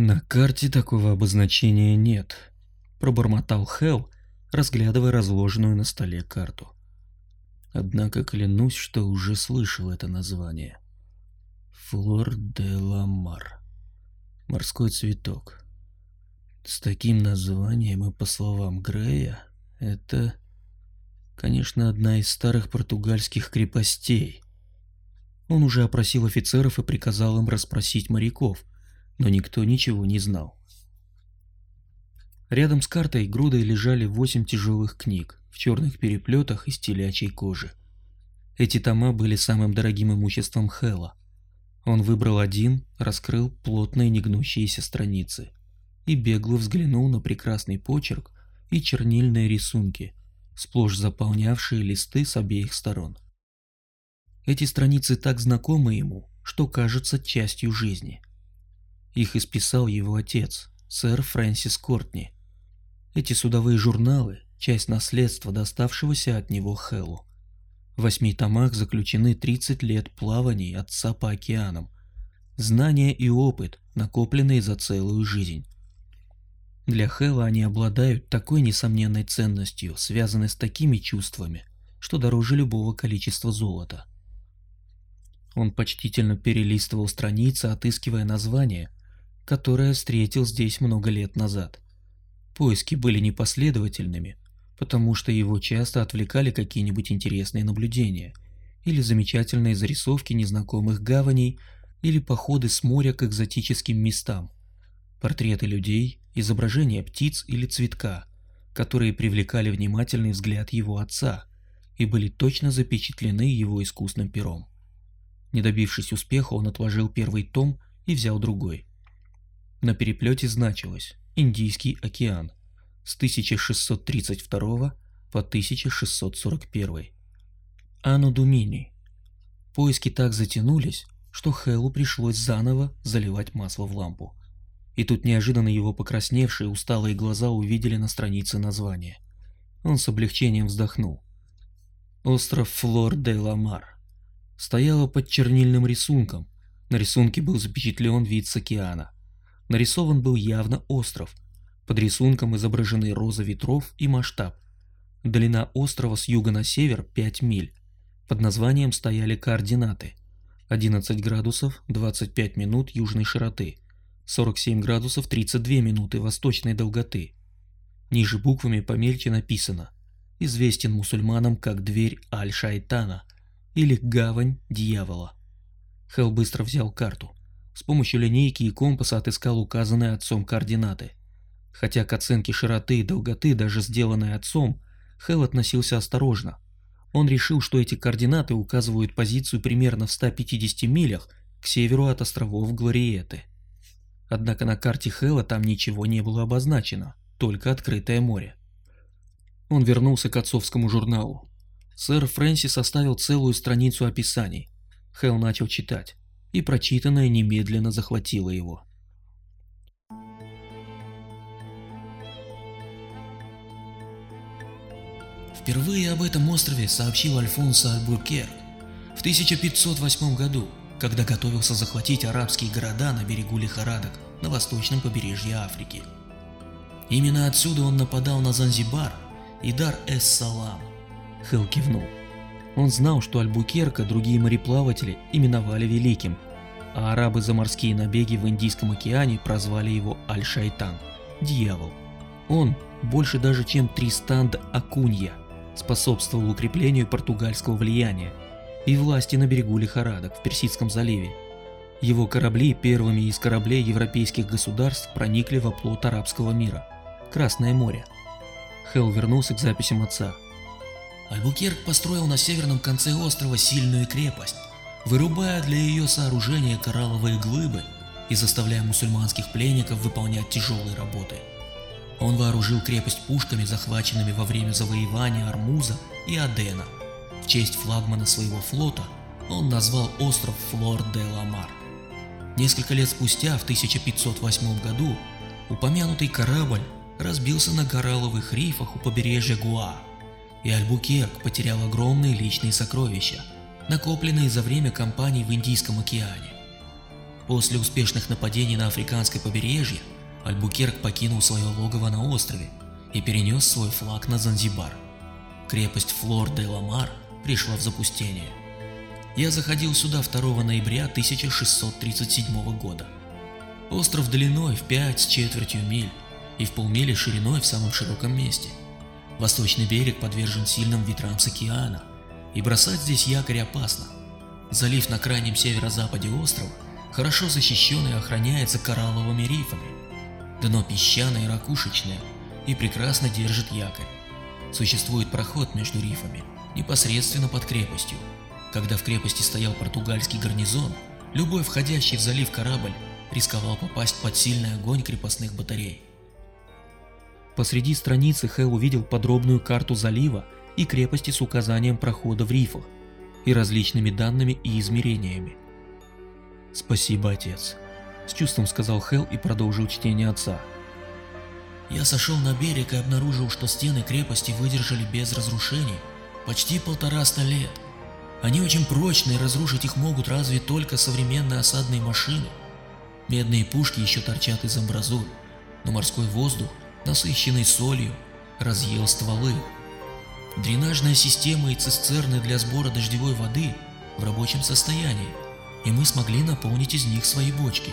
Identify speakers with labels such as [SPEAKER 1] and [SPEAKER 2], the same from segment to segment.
[SPEAKER 1] На карте такого обозначения нет, пробормотал Хелл, разглядывая разложенную на столе карту. Однако клянусь, что уже слышал это название. Флор де Ламар. Морской цветок. С таким названием и по словам Грея, это, конечно, одна из старых португальских крепостей. Он уже опросил офицеров и приказал им расспросить моряков, но никто ничего не знал. Рядом с картой грудой лежали восемь тяжелых книг в черных переплетах из телячьей кожи. Эти тома были самым дорогим имуществом Хела. Он выбрал один, раскрыл плотные негнущиеся страницы и бегло взглянул на прекрасный почерк и чернильные рисунки, сплошь заполнявшие листы с обеих сторон. Эти страницы так знакомы ему, что кажутся частью жизни. Их исписал его отец, сэр Фрэнсис Кортни, эти судовые журналы – часть наследства, доставшегося от него Хеллу. В восьми томах заключены 30 лет плаваний отца по океанам, знания и опыт, накопленные за целую жизнь. Для Хэлла они обладают такой несомненной ценностью, связанной с такими чувствами, что дороже любого количества золота. Он почтительно перелистывал страницы, отыскивая название, которое встретил здесь много лет назад – Поиски были непоследовательными, потому что его часто отвлекали какие-нибудь интересные наблюдения или замечательные зарисовки незнакомых гаваней или походы с моря к экзотическим местам, портреты людей, изображения птиц или цветка, которые привлекали внимательный взгляд его отца и были точно запечатлены его искусным пером. Не добившись успеха, он отложил первый том и взял другой. На переплете значилось Индийский океан с 1632 по 1641. Ану Думини. Поиски так затянулись, что Хэллу пришлось заново заливать масло в лампу. И тут неожиданно его покрасневшие усталые глаза увидели на странице название. Он с облегчением вздохнул. Остров Флор-де-Ламар. Стояло под чернильным рисунком. На рисунке был запечатлен вид с океана. Нарисован был явно остров. Под рисунком изображены роза ветров и масштаб. Длина острова с юга на север 5 миль. Под названием стояли координаты. 11 градусов 25 минут южной широты, 47 градусов 32 минуты восточной долготы. Ниже буквами помельче написано «Известен мусульманам как дверь Аль-Шайтана» или «Гавань дьявола». Хелл быстро взял карту. С помощью линейки и компаса отыскал указанные отцом координаты. Хотя к оценке широты и долготы, даже сделанной отцом, Хелл относился осторожно. Он решил, что эти координаты указывают позицию примерно в 150 милях к северу от островов Глориеты. Однако на карте Хэлла там ничего не было обозначено, только открытое море. Он вернулся к отцовскому журналу. Сэр Фрэнсис оставил целую страницу описаний. Хелл начал читать и прочитанное немедленно захватило его.
[SPEAKER 2] Впервые об этом острове сообщил Альфонсо Альбуркер в 1508 году, когда готовился захватить арабские города на берегу лихорадок на восточном побережье Африки. Именно отсюда он нападал на Занзибар и Дар-эс-Салам.
[SPEAKER 1] Хелл кивнул. Он знал, что Альбукерка другие мореплаватели именовали Великим, а арабы за морские набеги в Индийском океане прозвали его Аль-Шайтан – Дьявол. Он, больше даже чем Тристан Акунья, способствовал укреплению португальского влияния и власти на берегу лихорадок в Персидском заливе. Его корабли первыми из кораблей европейских государств проникли в оплот арабского мира – Красное море. Хелл вернулся к записям отца –
[SPEAKER 2] Альбукерк построил на северном конце острова сильную крепость, вырубая для ее сооружения коралловые глыбы и заставляя мусульманских пленников выполнять тяжелые работы. Он вооружил крепость пушками, захваченными во время завоевания Армуза и Адена. В честь флагмана своего флота он назвал остров Флор-де-Ламар. Несколько лет спустя, в 1508 году, упомянутый корабль разбился на коралловых рифах у побережья Гуа и Альбукерк потерял огромные личные сокровища, накопленные за время кампаний в Индийском океане. После успешных нападений на африканское побережье Альбукерк покинул свое логово на острове и перенес свой флаг на Занзибар. Крепость Флор-де-Ламар пришла в запустение. Я заходил сюда 2 ноября 1637 года. Остров длиной в 5 с четвертью миль и в полмили шириной в самом широком месте. Восточный берег подвержен сильным ветрам с океана, и бросать здесь якорь опасно. Залив на крайнем северо-западе острова хорошо защищен и охраняется коралловыми рифами. Дно песчаное и ракушечное и прекрасно держит якорь. Существует проход между рифами, непосредственно под крепостью. Когда в крепости стоял португальский гарнизон, любой входящий в залив корабль рисковал попасть под сильный огонь крепостных батарей.
[SPEAKER 1] Посреди страницы Хэл увидел подробную карту залива и крепости с указанием прохода в рифах и различными данными и измерениями. «Спасибо, отец», — с чувством сказал Хэл и продолжил чтение отца.
[SPEAKER 2] Я сошел на берег и обнаружил, что стены крепости выдержали без разрушений почти полтораста лет. Они очень прочные, разрушить их могут разве только современные осадные машины. Медные пушки еще торчат из амбразур, но морской воздух, насыщенный солью, разъел стволы. Дренажная система и цистерны для сбора дождевой воды в рабочем состоянии, и мы смогли наполнить из них свои бочки.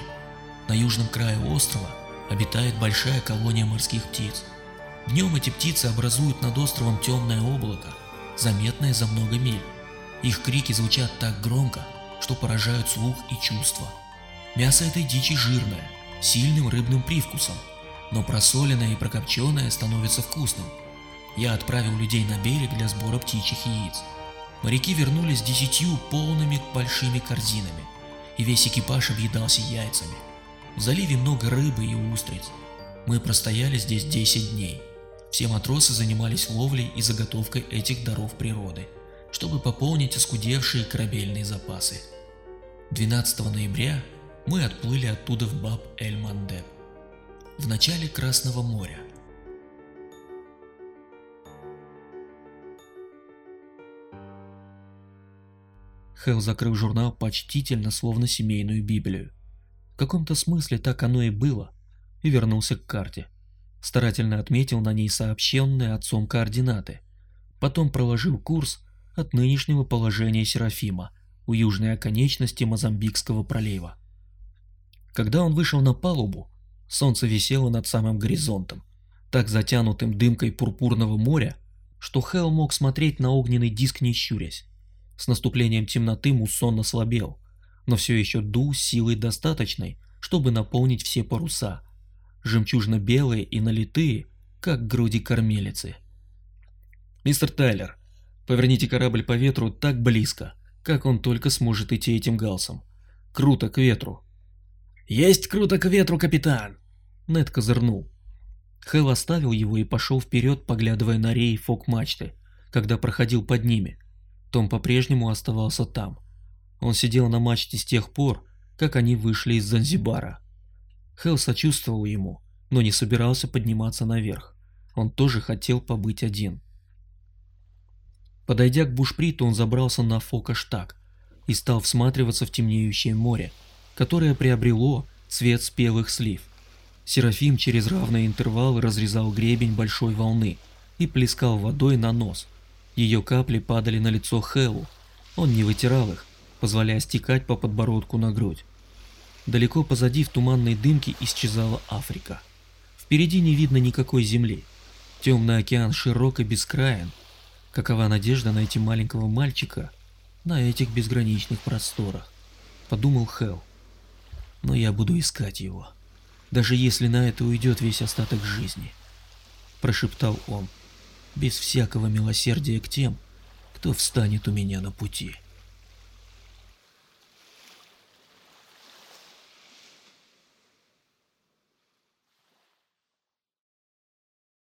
[SPEAKER 2] На южном крае острова обитает большая колония морских птиц. Днем эти птицы образуют над островом темное облако, заметное за много миль. Их крики звучат так громко, что поражают слух и чувства. Мясо этой дичи жирное, сильным рыбным привкусом, но просоленное и прокопченное становится вкусным. Я отправил людей на берег для сбора птичьих яиц. Моряки вернулись с десятью полными большими корзинами, и весь экипаж объедался яйцами. В заливе много рыбы и устриц. Мы простояли здесь 10 дней. Все матросы занимались ловлей и заготовкой этих даров природы, чтобы пополнить оскудевшие корабельные запасы. 12 ноября мы отплыли оттуда в Баб-эль-Мандеб, в начале Красного моря.
[SPEAKER 1] Хелл закрыл журнал почтительно, словно семейную Библию. В каком-то смысле так оно и было, и вернулся к карте. Старательно отметил на ней сообщенные отцом координаты. Потом проложил курс от нынешнего положения Серафима у южной оконечности Мозамбикского пролива. Когда он вышел на палубу, солнце висело над самым горизонтом, так затянутым дымкой пурпурного моря, что Хелл мог смотреть на огненный диск не щурясь. С наступлением темноты муссон ослабел, но все еще дул силой достаточной, чтобы наполнить все паруса, жемчужно-белые и налитые, как груди кормилицы. «Мистер Тайлер, поверните корабль по ветру так близко, как он только сможет идти этим галсом. Круто к ветру!»
[SPEAKER 2] «Есть круто к ветру, капитан!»
[SPEAKER 1] Нед козырнул. Хэл оставил его и пошел вперед, поглядывая на рей фок-мачты, когда проходил под ними. Том по-прежнему оставался там. Он сидел на мачте с тех пор, как они вышли из Занзибара. Хелл сочувствовал ему, но не собирался подниматься наверх. Он тоже хотел побыть один. Подойдя к бушприту, он забрался на фокоштаг и стал всматриваться в темнеющее море, которое приобрело цвет спелых слив. Серафим через равные интервалы разрезал гребень большой волны и плескал водой на нос. Ее капли падали на лицо Хеллу. Он не вытирал их, позволяя стекать по подбородку на грудь. Далеко позади в туманной дымке исчезала Африка. Впереди не видно никакой земли. Темный океан широк и бескраен. Какова надежда найти маленького мальчика на этих безграничных просторах? Подумал Хелл. Но я буду искать его. Даже если на это уйдет весь остаток жизни. Прошептал он, без всякого милосердия к тем, кто встанет у меня на пути.